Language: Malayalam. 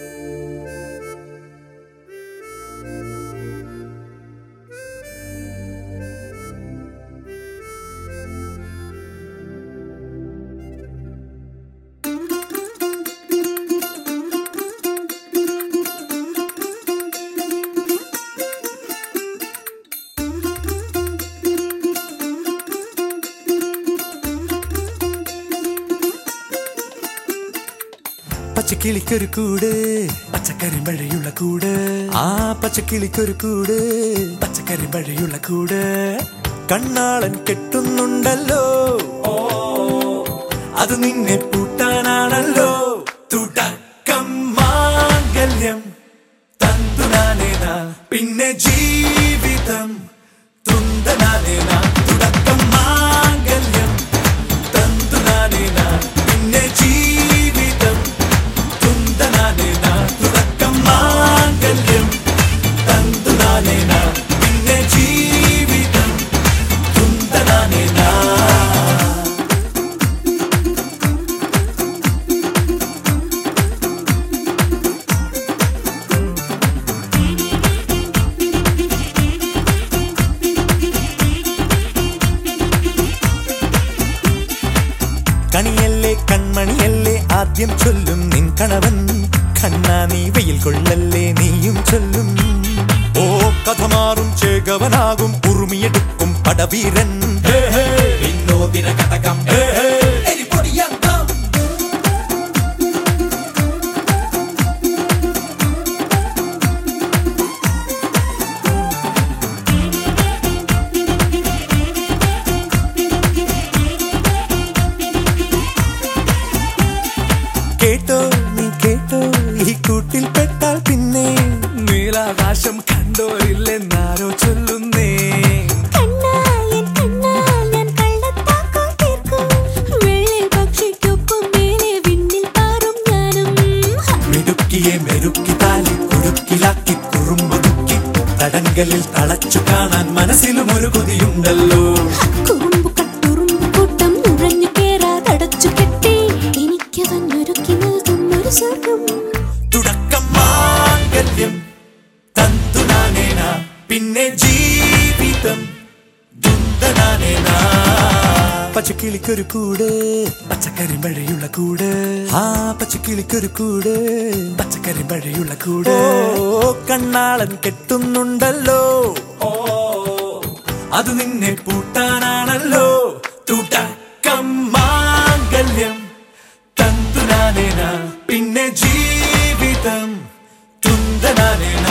Música പച്ചക്കിളിക്കൊരു കൂട് പച്ചക്കറി മഴയുള്ള കൂട്. ആ പച്ചക്കിളിക്കൊരു കൂട് പച്ചക്കറി മഴയുള്ള കൂട്. കണ്ണാളൻ കെട്ടുന്നുണ്ടല്ലോ. അത് നിന്നെ പൂട്ടാനാണല്ലോ. തുടക്കം മാംഗല്യം തന്തുനാനേന. പിന്നെ ജീവിതം തുന്തനാനേന. കൺമണിയല്ലേ ആദ്യം ചൊല്ലും നിൻ കണവൻ? കണ്ണാ നീ വെയിൽ കൊള്ളല്ലേ നീയും ചൊല്ലും. ഓ കഥ മാറും ചേകവനാകും ഉറുമിയെടുക്കും പടവീരൻ. വിനോദിന കടകം ഞാനും. മിടുക്കിയെ മെരുക്കി താലി കുടുക്കിലാക്കി കുറുമ്പൊതുക്കി. തടങ്കലിൽ തളച്ചു കാണാൻ മനസ്സിലും ഒരു കൊതിയുണ്ടല്ലോ. പിന്നെ ജീവിതം പച്ചക്കിളിക്കൊരു കൂട് പച്ചക്കറി മഴയുള്ള കൂട്. ആ പച്ചക്കിളിക്കൊരു കൂട് പച്ചക്കറി മഴയുള്ള കൂട്. ഓ കണ്ണാളൻ കെട്ടുന്നുണ്ടല്ലോ. അത് നിന്നെ പൂട്ടാനാണല്ലോ. തുടക്കം മാംഗല്യം തന്തുനാനേന പിന്നെ ജീവിതം തുന്തനാനേന